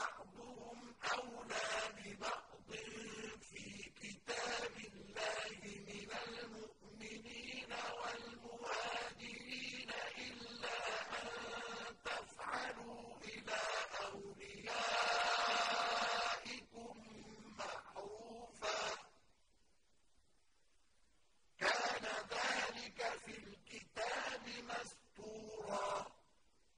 فاعبدوا